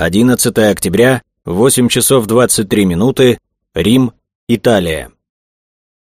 11 октября, 8 часов 23 минуты, Рим, Италия.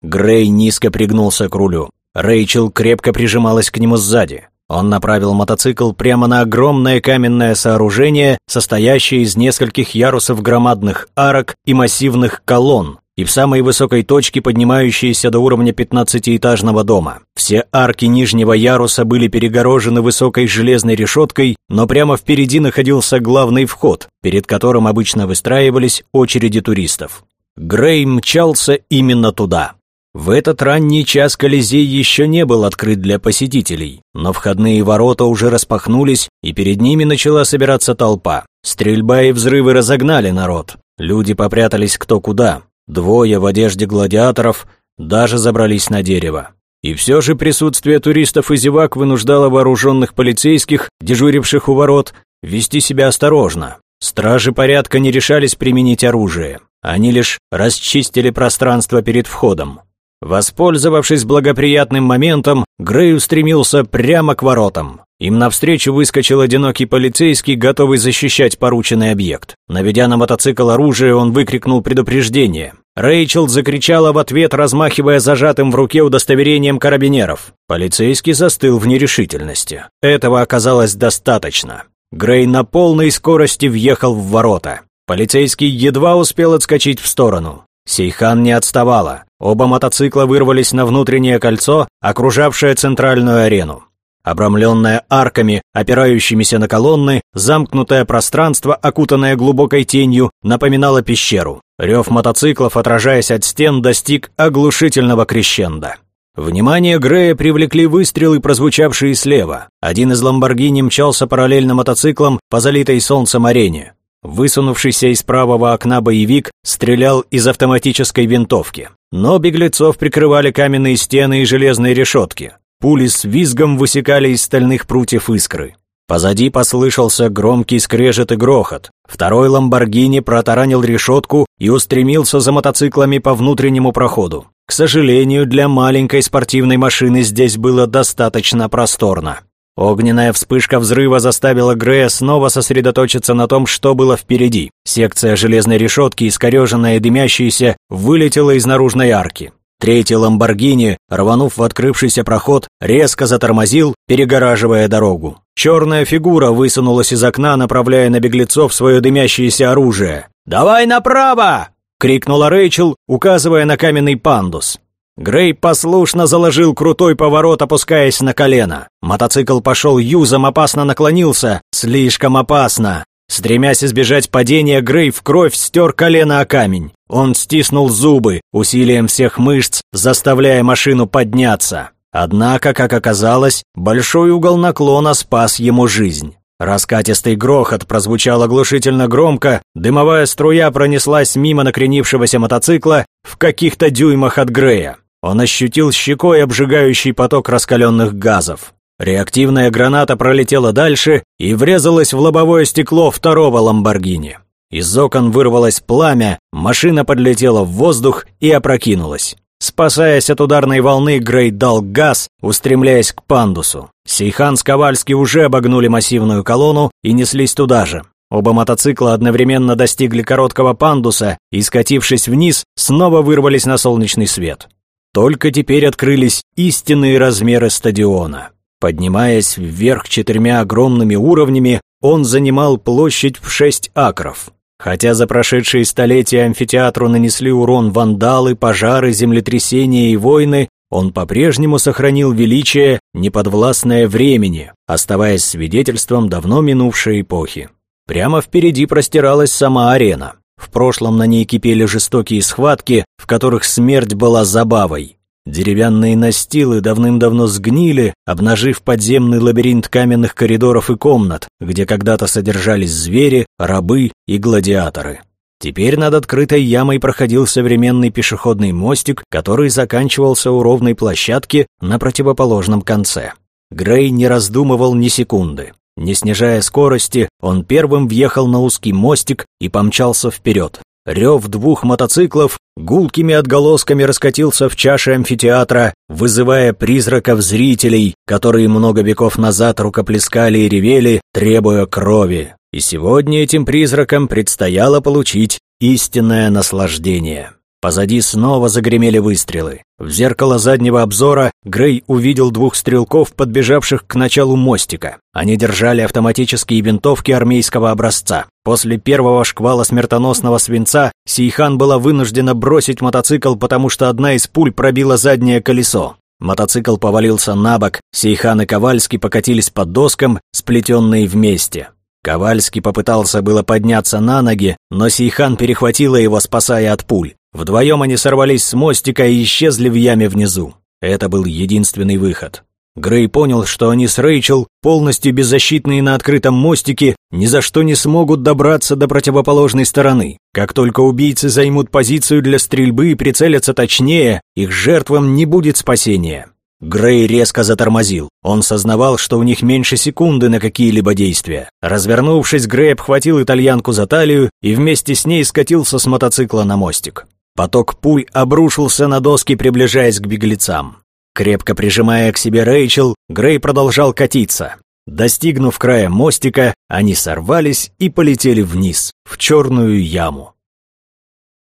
Грей низко пригнулся к рулю. Рэйчел крепко прижималась к нему сзади. Он направил мотоцикл прямо на огромное каменное сооружение, состоящее из нескольких ярусов громадных арок и массивных колонн, и в самой высокой точке поднимающиеся до уровня пятнадцатиэтажного дома. Все арки нижнего яруса были перегорожены высокой железной решеткой, но прямо впереди находился главный вход, перед которым обычно выстраивались очереди туристов. Грей мчался именно туда. В этот ранний час Колизей еще не был открыт для посетителей, но входные ворота уже распахнулись, и перед ними начала собираться толпа. Стрельба и взрывы разогнали народ. Люди попрятались кто куда. Двое в одежде гладиаторов даже забрались на дерево. И все же присутствие туристов и зевак вынуждало вооруженных полицейских, дежуривших у ворот, вести себя осторожно. Стражи порядка не решались применить оружие. Они лишь расчистили пространство перед входом. Воспользовавшись благоприятным моментом, Грей устремился прямо к воротам. Им навстречу выскочил одинокий полицейский, готовый защищать порученный объект. Наведя на мотоцикл оружие, он выкрикнул предупреждение. Рэйчел закричала в ответ, размахивая зажатым в руке удостоверением карабинеров. Полицейский застыл в нерешительности. Этого оказалось достаточно. Грей на полной скорости въехал в ворота. Полицейский едва успел отскочить в сторону. Сейхан не отставала. Оба мотоцикла вырвались на внутреннее кольцо, окружавшее центральную арену. Обрамленное арками, опирающимися на колонны, замкнутое пространство, окутанное глубокой тенью, напоминало пещеру. Рев мотоциклов, отражаясь от стен, достиг оглушительного крещенда. Внимание Грея привлекли выстрелы, прозвучавшие слева. Один из ламборгини мчался параллельно мотоциклам по залитой солнцем арене. Высунувшийся из правого окна боевик стрелял из автоматической винтовки. Но беглецов прикрывали каменные стены и железные решетки. Пули с визгом высекали из стальных прутьев искры. Позади послышался громкий скрежет и грохот. Второй «Ламборгини» протаранил решетку и устремился за мотоциклами по внутреннему проходу. К сожалению, для маленькой спортивной машины здесь было достаточно просторно. Огненная вспышка взрыва заставила Грея снова сосредоточиться на том, что было впереди. Секция железной решетки, искореженная и дымящаяся, вылетела из наружной арки. Третий «Ламборгини», рванув в открывшийся проход, резко затормозил, перегораживая дорогу. Черная фигура высунулась из окна, направляя на беглецов свое дымящееся оружие. «Давай направо!» — крикнула Рэйчел, указывая на каменный пандус. Грей послушно заложил крутой поворот, опускаясь на колено. Мотоцикл пошел юзом, опасно наклонился. Слишком опасно. Стремясь избежать падения, Грей в кровь стер колено о камень. Он стиснул зубы, усилием всех мышц, заставляя машину подняться. Однако, как оказалось, большой угол наклона спас ему жизнь. Раскатистый грохот прозвучал оглушительно громко, дымовая струя пронеслась мимо накренившегося мотоцикла в каких-то дюймах от Грея. Он ощутил щекой обжигающий поток раскаленных газов. Реактивная граната пролетела дальше и врезалась в лобовое стекло второго «Ламборгини». Из окон вырвалось пламя, машина подлетела в воздух и опрокинулась. Спасаясь от ударной волны, Грей дал газ, устремляясь к пандусу. Сейхан с Ковальски уже обогнули массивную колонну и неслись туда же. Оба мотоцикла одновременно достигли короткого пандуса и, скатившись вниз, снова вырвались на солнечный свет. Только теперь открылись истинные размеры стадиона. Поднимаясь вверх четырьмя огромными уровнями, он занимал площадь в шесть акров. Хотя за прошедшие столетия амфитеатру нанесли урон вандалы, пожары, землетрясения и войны, он по-прежнему сохранил величие, неподвластное времени, оставаясь свидетельством давно минувшей эпохи. Прямо впереди простиралась сама арена. В прошлом на ней кипели жестокие схватки, в которых смерть была забавой. Деревянные настилы давным-давно сгнили, обнажив подземный лабиринт каменных коридоров и комнат, где когда-то содержались звери, рабы и гладиаторы. Теперь над открытой ямой проходил современный пешеходный мостик, который заканчивался у ровной площадки на противоположном конце. Грей не раздумывал ни секунды. Не снижая скорости, он первым въехал на узкий мостик и помчался вперед. Рев двух мотоциклов гулкими отголосками раскатился в чаше амфитеатра, вызывая призраков зрителей, которые много веков назад рукоплескали и ревели, требуя крови. И сегодня этим призракам предстояло получить истинное наслаждение. Позади снова загремели выстрелы. В зеркало заднего обзора Грей увидел двух стрелков, подбежавших к началу мостика. Они держали автоматические винтовки армейского образца. После первого шквала смертоносного свинца Сейхан была вынуждена бросить мотоцикл, потому что одна из пуль пробила заднее колесо. Мотоцикл повалился на бок, Сейхан и Ковальский покатились под доскам, сплетенные вместе. Ковальский попытался было подняться на ноги, но Сейхан перехватила его, спасая от пуль. Вдвоем они сорвались с мостика и исчезли в яме внизу. Это был единственный выход. Грей понял, что они с Рэйчел, полностью беззащитные на открытом мостике, ни за что не смогут добраться до противоположной стороны. Как только убийцы займут позицию для стрельбы и прицелятся точнее, их жертвам не будет спасения. Грей резко затормозил. Он сознавал, что у них меньше секунды на какие-либо действия. Развернувшись, Грей обхватил итальянку за талию и вместе с ней скатился с мотоцикла на мостик. Поток пуль обрушился на доски, приближаясь к беглецам. Крепко прижимая к себе Рэйчел, Грей продолжал катиться. Достигнув края мостика, они сорвались и полетели вниз, в черную яму.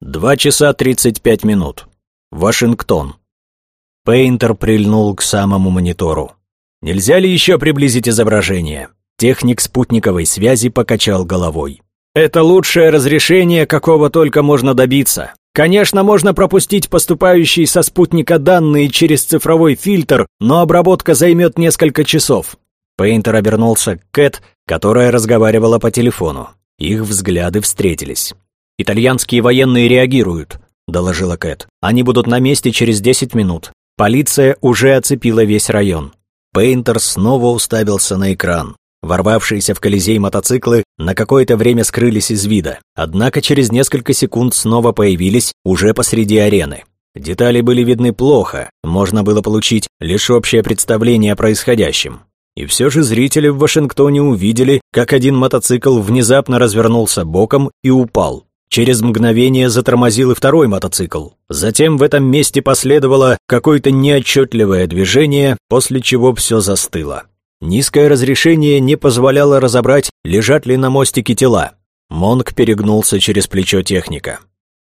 Два часа тридцать пять минут. Вашингтон. Пейнтер прильнул к самому монитору. «Нельзя ли еще приблизить изображение?» Техник спутниковой связи покачал головой. «Это лучшее разрешение, какого только можно добиться. Конечно, можно пропустить поступающие со спутника данные через цифровой фильтр, но обработка займет несколько часов. Пейнтер обернулся к Кэт, которая разговаривала по телефону. Их взгляды встретились. «Итальянские военные реагируют», — доложила Кэт. «Они будут на месте через 10 минут. Полиция уже оцепила весь район». Пейнтер снова уставился на экран. Ворвавшиеся в Колизей мотоциклы на какое-то время скрылись из вида, однако через несколько секунд снова появились уже посреди арены. Детали были видны плохо, можно было получить лишь общее представление о происходящем. И все же зрители в Вашингтоне увидели, как один мотоцикл внезапно развернулся боком и упал. Через мгновение затормозил и второй мотоцикл. Затем в этом месте последовало какое-то неотчетливое движение, после чего все застыло. Низкое разрешение не позволяло разобрать, лежат ли на мостике тела. Монк перегнулся через плечо техника.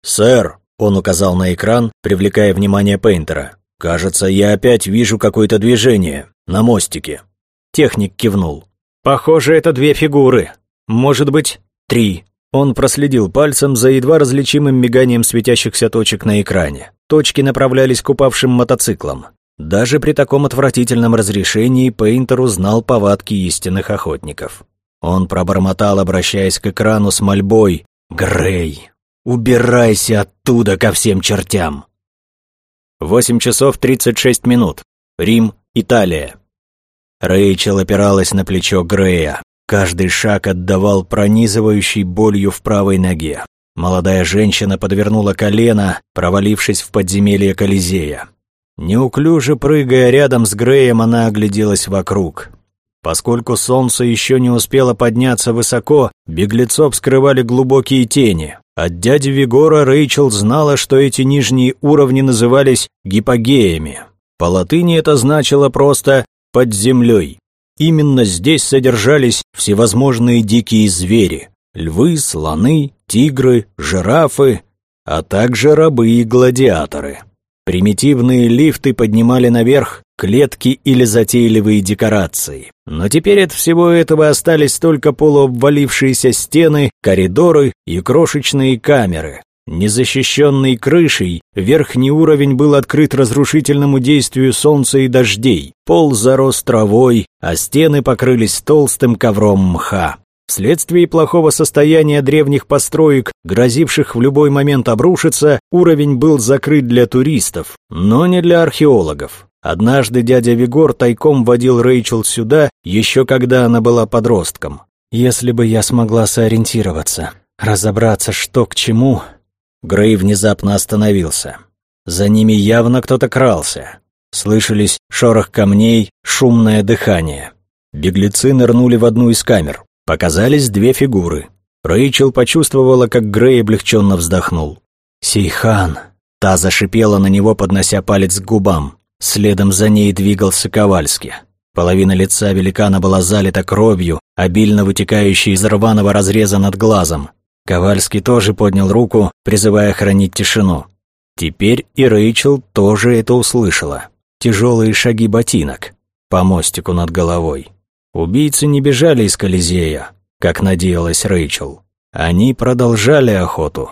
«Сэр», — он указал на экран, привлекая внимание Пейнтера, «кажется, я опять вижу какое-то движение на мостике». Техник кивнул. «Похоже, это две фигуры. Может быть, три». Он проследил пальцем за едва различимым миганием светящихся точек на экране. Точки направлялись к упавшим мотоциклам. Даже при таком отвратительном разрешении Пейнтер узнал повадки истинных охотников. Он пробормотал, обращаясь к экрану с мольбой. «Грей, убирайся оттуда ко всем чертям!» Восемь часов тридцать шесть минут. Рим, Италия. Рэйчел опиралась на плечо Грея. Каждый шаг отдавал пронизывающей болью в правой ноге. Молодая женщина подвернула колено, провалившись в подземелье Колизея. Неуклюже прыгая рядом с Греем, она огляделась вокруг. Поскольку солнце еще не успело подняться высоко, беглецов скрывали глубокие тени. От дяди Вигора Рэйчел знала, что эти нижние уровни назывались гипогеями. По латыни это значило просто «под землей». Именно здесь содержались всевозможные дикие звери – львы, слоны, тигры, жирафы, а также рабы и гладиаторы. Примитивные лифты поднимали наверх клетки или затейливые декорации. Но теперь от всего этого остались только полуобвалившиеся стены, коридоры и крошечные камеры. Незащищенный крышей, верхний уровень был открыт разрушительному действию солнца и дождей, пол зарос травой, а стены покрылись толстым ковром мха. Вследствие плохого состояния древних построек, грозивших в любой момент обрушиться, уровень был закрыт для туристов, но не для археологов. Однажды дядя Вигор тайком водил Рэйчел сюда, еще когда она была подростком. «Если бы я смогла сориентироваться, разобраться, что к чему...» Грей внезапно остановился. За ними явно кто-то крался. Слышались шорох камней, шумное дыхание. Беглецы нырнули в одну из камер. Показались две фигуры. Рэйчел почувствовала, как Грей облегченно вздохнул. «Сейхан!» Та зашипела на него, поднося палец к губам. Следом за ней двигался Ковальский. Половина лица великана была залита кровью, обильно вытекающей из рваного разреза над глазом. Ковальский тоже поднял руку, призывая хранить тишину. Теперь и Рэйчел тоже это услышала. Тяжелые шаги ботинок по мостику над головой. Убийцы не бежали из Колизея, как надеялась Рэйчел. Они продолжали охоту.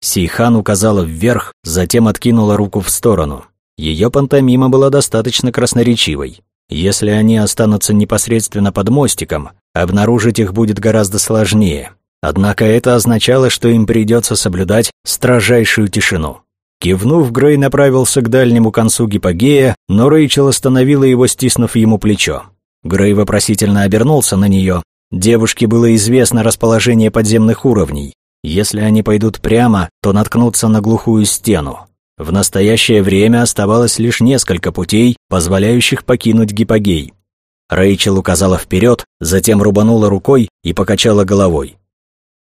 Сейхан указала вверх, затем откинула руку в сторону. Ее пантомима была достаточно красноречивой. Если они останутся непосредственно под мостиком, обнаружить их будет гораздо сложнее. Однако это означало, что им придется соблюдать строжайшую тишину. Кивнув, Грей направился к дальнему концу гипогея, но Рэйчел остановила его, стиснув ему плечо. Грей вопросительно обернулся на нее. Девушке было известно расположение подземных уровней. Если они пойдут прямо, то наткнутся на глухую стену. В настоящее время оставалось лишь несколько путей, позволяющих покинуть гипогей. Рэйчел указала вперед, затем рубанула рукой и покачала головой.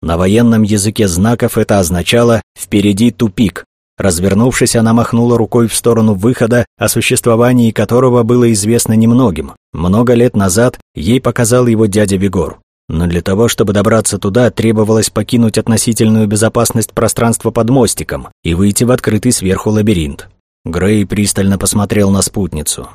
На военном языке знаков это означало «впереди тупик», Развернувшись, она махнула рукой в сторону выхода, о существовании которого было известно немногим. Много лет назад ей показал его дядя Вигор. Но для того, чтобы добраться туда, требовалось покинуть относительную безопасность пространства под мостиком и выйти в открытый сверху лабиринт. Грей пристально посмотрел на спутницу.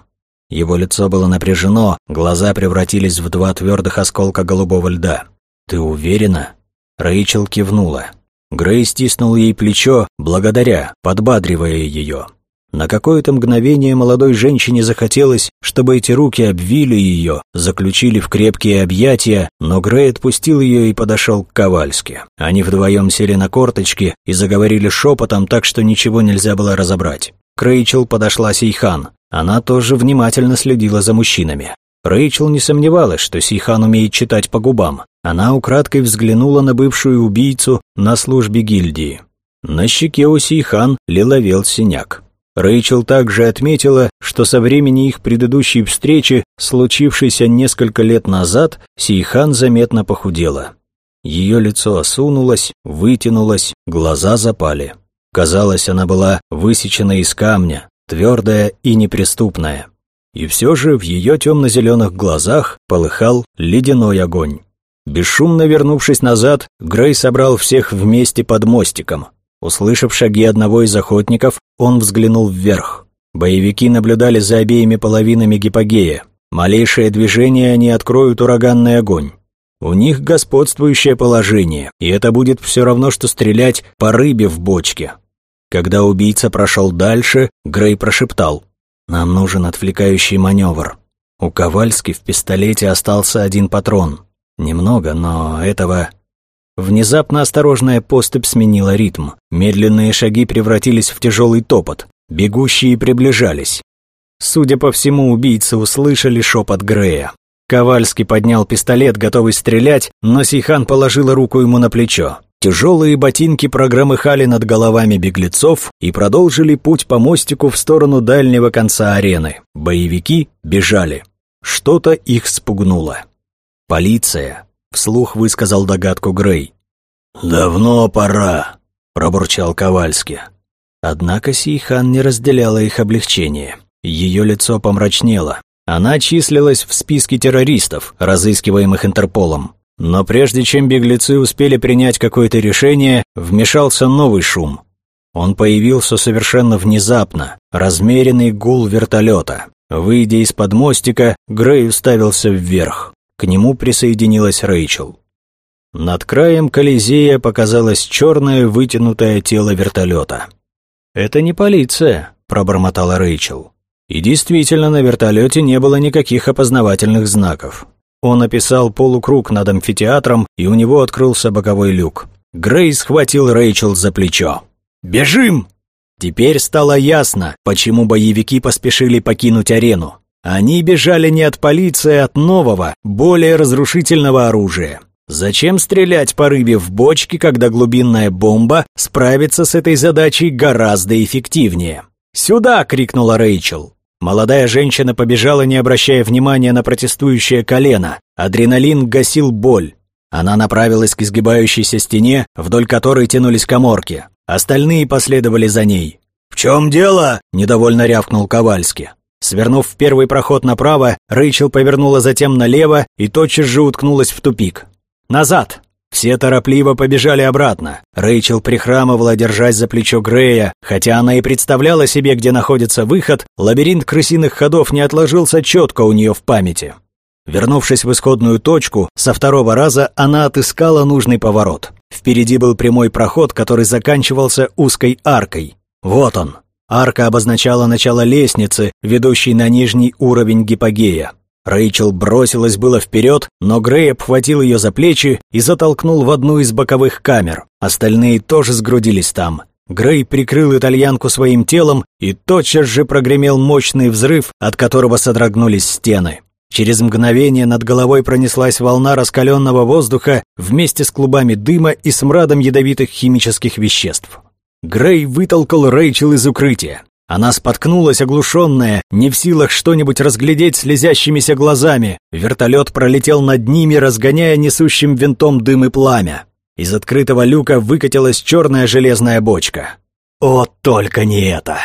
Его лицо было напряжено, глаза превратились в два твердых осколка голубого льда. «Ты уверена?» Рэйчел кивнула. Грей стиснул ей плечо, благодаря, подбадривая ее. На какое-то мгновение молодой женщине захотелось, чтобы эти руки обвили ее, заключили в крепкие объятия, но Грей отпустил ее и подошел к Ковальске. Они вдвоем сели на корточки и заговорили шепотом так, что ничего нельзя было разобрать. К Рэйчел подошла Сейхан. Она тоже внимательно следила за мужчинами. Рэйчел не сомневалась, что Сейхан умеет читать по губам. Она украдкой взглянула на бывшую убийцу на службе гильдии. На щеке у Сейхан лиловел синяк. Рэйчел также отметила, что со времени их предыдущей встречи, случившейся несколько лет назад, Сейхан заметно похудела. Ее лицо осунулось, вытянулось, глаза запали. Казалось, она была высечена из камня, твердая и неприступная. И все же в ее темно-зеленых глазах полыхал ледяной огонь. Бесшумно вернувшись назад, Грей собрал всех вместе под мостиком. Услышав шаги одного из охотников, он взглянул вверх. Боевики наблюдали за обеими половинами гипогея. Малейшее движение они откроют ураганный огонь. У них господствующее положение, и это будет все равно, что стрелять по рыбе в бочке. Когда убийца прошел дальше, Грей прошептал нам нужен отвлекающий маневр. У Ковальски в пистолете остался один патрон. Немного, но этого... Внезапно осторожная поступь сменила ритм. Медленные шаги превратились в тяжелый топот. Бегущие приближались. Судя по всему, убийцы услышали шепот Грея. Ковальский поднял пистолет, готовый стрелять, но Сейхан положила руку ему на плечо. Тяжелые ботинки прогромыхали над головами беглецов и продолжили путь по мостику в сторону дальнего конца арены. Боевики бежали. Что-то их спугнуло. «Полиция», — вслух высказал догадку Грей. «Давно пора», — пробурчал Ковальский. Однако Сейхан не разделяла их облегчение. Ее лицо помрачнело. Она числилась в списке террористов, разыскиваемых Интерполом. Но прежде чем беглецы успели принять какое-то решение, вмешался новый шум. Он появился совершенно внезапно, размеренный гул вертолета. Выйдя из-под мостика, Грей уставился вверх. К нему присоединилась Рэйчел. Над краем Колизея показалось черное вытянутое тело вертолета. «Это не полиция», — пробормотала Рэйчел. И действительно, на вертолете не было никаких опознавательных знаков. Он описал полукруг над амфитеатром, и у него открылся боковой люк. Грей схватил Рэйчел за плечо. «Бежим!» Теперь стало ясно, почему боевики поспешили покинуть арену. Они бежали не от полиции, а от нового, более разрушительного оружия. Зачем стрелять по рыбе в бочке, когда глубинная бомба справится с этой задачей гораздо эффективнее? «Сюда!» — крикнула Рэйчел. Молодая женщина побежала, не обращая внимания на протестующее колено. Адреналин гасил боль. Она направилась к изгибающейся стене, вдоль которой тянулись коморки. Остальные последовали за ней. «В чем дело?» – недовольно рявкнул Ковальский. Свернув в первый проход направо, Рэйчел повернула затем налево и тотчас же уткнулась в тупик. «Назад!» Все торопливо побежали обратно. Рэйчел прихрамывала, держась за плечо Грея. Хотя она и представляла себе, где находится выход, лабиринт крысиных ходов не отложился четко у нее в памяти. Вернувшись в исходную точку, со второго раза она отыскала нужный поворот. Впереди был прямой проход, который заканчивался узкой аркой. Вот он. Арка обозначала начало лестницы, ведущей на нижний уровень гипогея. Рэйчел бросилась было вперед, но Грей обхватил ее за плечи и затолкнул в одну из боковых камер. Остальные тоже сгрудились там. Грей прикрыл итальянку своим телом, и тотчас же прогремел мощный взрыв, от которого содрогнулись стены. Через мгновение над головой пронеслась волна раскаленного воздуха вместе с клубами дыма и смрадом ядовитых химических веществ. Грей вытолкал Рэйчел из укрытия. Она споткнулась, оглушенная, не в силах что-нибудь разглядеть слезящимися глазами. Вертолет пролетел над ними, разгоняя несущим винтом дым и пламя. Из открытого люка выкатилась черная железная бочка. О, только не это!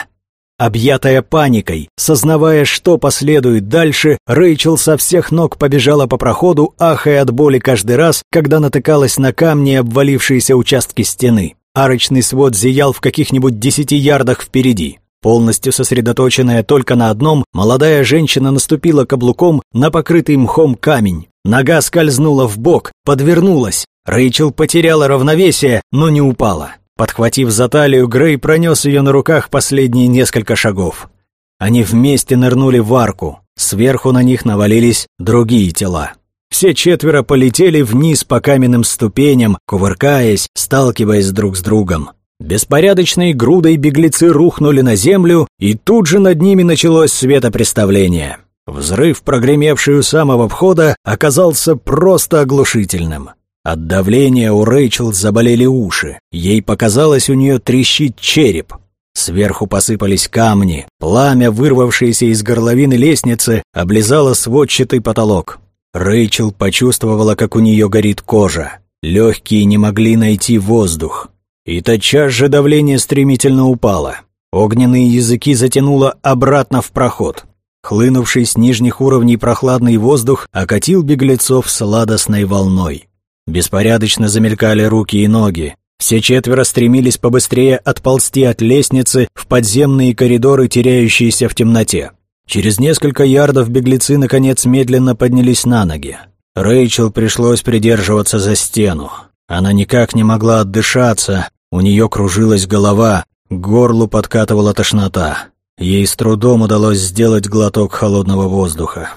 Объятая паникой, сознавая, что последует дальше, Рэйчел со всех ног побежала по проходу, ахая от боли каждый раз, когда натыкалась на камни и обвалившиеся участки стены. Арочный свод зиял в каких-нибудь десяти ярдах впереди. Полностью сосредоточенная только на одном, молодая женщина наступила каблуком на покрытый мхом камень. Нога скользнула в бок, подвернулась. Рэйчел потеряла равновесие, но не упала. Подхватив за талию, Грей пронес ее на руках последние несколько шагов. Они вместе нырнули в арку. Сверху на них навалились другие тела. Все четверо полетели вниз по каменным ступеням, кувыркаясь, сталкиваясь друг с другом. Беспорядочной грудой беглецы рухнули на землю, и тут же над ними началось светопреставление. Взрыв, прогремевший у самого входа, оказался просто оглушительным. От давления у Рэйчел заболели уши. Ей показалось, у нее трещит череп. Сверху посыпались камни. Пламя, вырвавшееся из горловины лестницы, облизало сводчатый потолок. Рэйчел почувствовала, как у нее горит кожа. Легкие не могли найти воздух. И тотчас же давление стремительно упало. Огненные языки затянуло обратно в проход. Хлынувший с нижних уровней прохладный воздух окатил беглецов сладостной волной. Беспорядочно замелькали руки и ноги. Все четверо стремились побыстрее отползти от лестницы в подземные коридоры, теряющиеся в темноте. Через несколько ярдов беглецы, наконец, медленно поднялись на ноги. Рэйчел пришлось придерживаться за стену. Она никак не могла отдышаться, у нее кружилась голова, горлу подкатывала тошнота. Ей с трудом удалось сделать глоток холодного воздуха.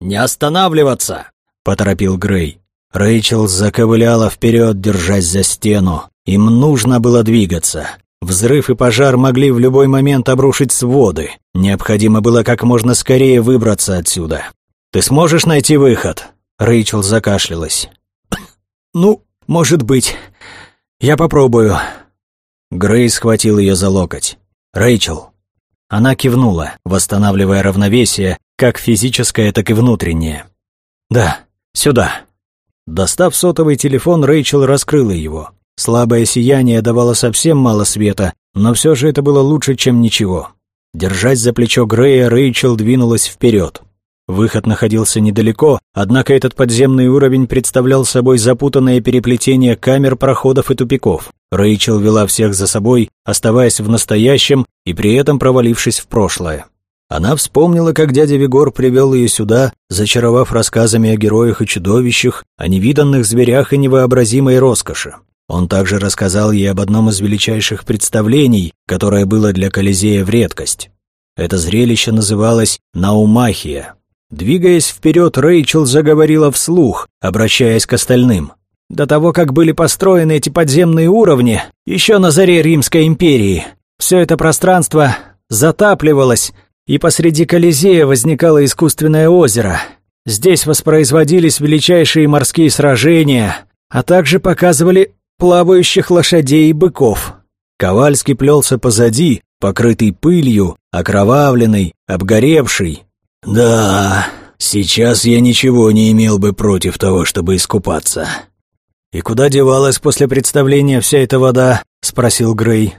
«Не останавливаться!» — поторопил Грей. Рэйчел заковыляла вперед, держась за стену. Им нужно было двигаться. Взрыв и пожар могли в любой момент обрушить своды. Необходимо было как можно скорее выбраться отсюда. «Ты сможешь найти выход?» Рэйчел закашлялась. «Ну, может быть. Я попробую». Грей схватил ее за локоть. «Рэйчел». Она кивнула, восстанавливая равновесие, как физическое, так и внутреннее. «Да, сюда». Достав сотовый телефон, Рэйчел раскрыла его. Слабое сияние давало совсем мало света, но все же это было лучше, чем ничего. Держась за плечо Грея, Рэйчел двинулась вперед. Выход находился недалеко, однако этот подземный уровень представлял собой запутанное переплетение камер, проходов и тупиков. Рэйчел вела всех за собой, оставаясь в настоящем и при этом провалившись в прошлое. Она вспомнила, как дядя Вигор привел ее сюда, зачаровав рассказами о героях и чудовищах, о невиданных зверях и невообразимой роскоши. Он также рассказал ей об одном из величайших представлений, которое было для Колизея в редкость. Это зрелище называлось «Наумахия». Двигаясь вперед, Рэйчел заговорила вслух, обращаясь к остальным. До того, как были построены эти подземные уровни, еще на заре Римской империи, все это пространство затапливалось, и посреди Колизея возникало искусственное озеро. Здесь воспроизводились величайшие морские сражения, а также показывали плавающих лошадей и быков. Ковальский плелся позади, покрытый пылью, окровавленный, обгоревший. «Да, сейчас я ничего не имел бы против того, чтобы искупаться». «И куда девалась после представления вся эта вода?» — спросил Грей.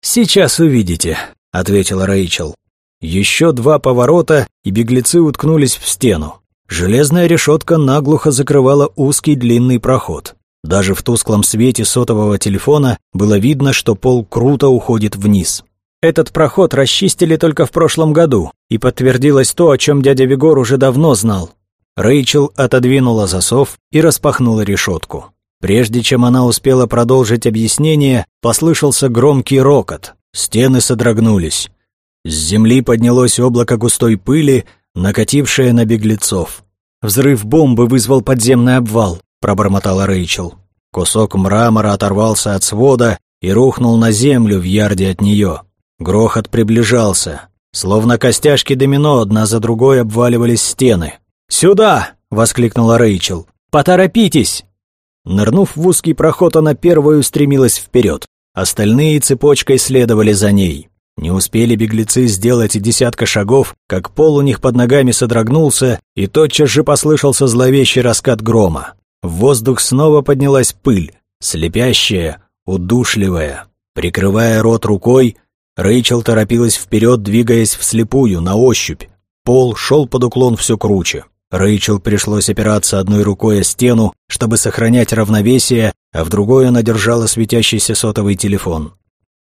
«Сейчас увидите», — ответила Рэйчел. Еще два поворота, и беглецы уткнулись в стену. Железная решетка наглухо закрывала узкий длинный проход. Даже в тусклом свете сотового телефона было видно, что пол круто уходит вниз. Этот проход расчистили только в прошлом году, и подтвердилось то, о чем дядя Вигор уже давно знал. Рэйчел отодвинула засов и распахнула решетку. Прежде чем она успела продолжить объяснение, послышался громкий рокот. Стены содрогнулись. С земли поднялось облако густой пыли, накатившее на беглецов. «Взрыв бомбы вызвал подземный обвал», — пробормотала Рэйчел. Кусок мрамора оторвался от свода и рухнул на землю в ярде от нее. Грохот приближался. Словно костяшки домино одна за другой обваливались стены. «Сюда!» — воскликнула Рэйчел. «Поторопитесь!» Нырнув в узкий проход, она первой устремилась вперед. Остальные цепочкой следовали за ней. Не успели беглецы сделать и десятка шагов, как пол у них под ногами содрогнулся, и тотчас же послышался зловещий раскат грома. В воздух снова поднялась пыль, слепящая, удушливая. Прикрывая рот рукой, Рэйчел торопилась вперед, двигаясь вслепую, на ощупь. Пол шел под уклон все круче. Рэйчел пришлось опираться одной рукой о стену, чтобы сохранять равновесие, а в другой она держала светящийся сотовый телефон.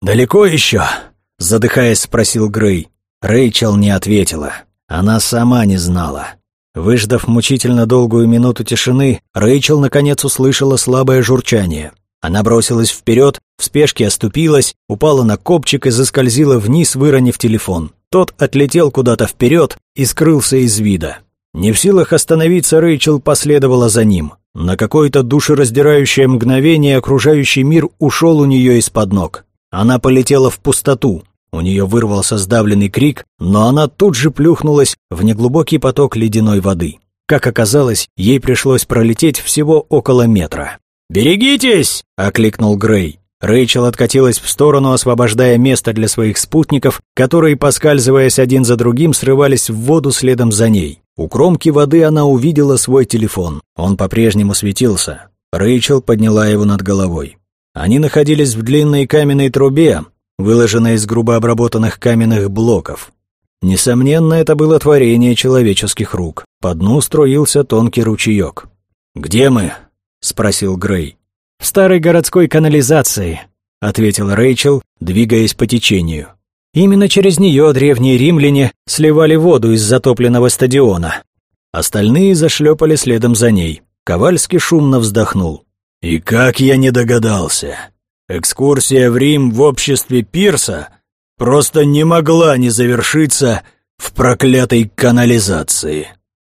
«Далеко еще?» — задыхаясь, спросил Грей. Рэйчел не ответила. Она сама не знала. Выждав мучительно долгую минуту тишины, Рэйчел наконец услышала слабое журчание. Она бросилась вперед, в спешке оступилась, упала на копчик и заскользила вниз, выронив телефон. Тот отлетел куда-то вперед и скрылся из вида. Не в силах остановиться, Рэйчел последовала за ним. На какое-то душераздирающее мгновение окружающий мир ушел у нее из-под ног. Она полетела в пустоту. У нее вырвался сдавленный крик, но она тут же плюхнулась в неглубокий поток ледяной воды. Как оказалось, ей пришлось пролететь всего около метра. «Берегитесь!» — окликнул Грей. Рэйчел откатилась в сторону, освобождая место для своих спутников, которые, поскальзываясь один за другим, срывались в воду следом за ней. У кромки воды она увидела свой телефон. Он по-прежнему светился. Рэйчел подняла его над головой. Они находились в длинной каменной трубе, выложенной из грубо обработанных каменных блоков. Несомненно, это было творение человеческих рук. По дну струился тонкий ручеек. «Где мы?» — спросил Грей. «В старой городской канализации», — ответил Рэйчел, двигаясь по течению. «Именно через нее древние римляне сливали воду из затопленного стадиона». Остальные зашлепали следом за ней. Ковальский шумно вздохнул. «И как я не догадался! Экскурсия в Рим в обществе Пирса просто не могла не завершиться в проклятой канализации!»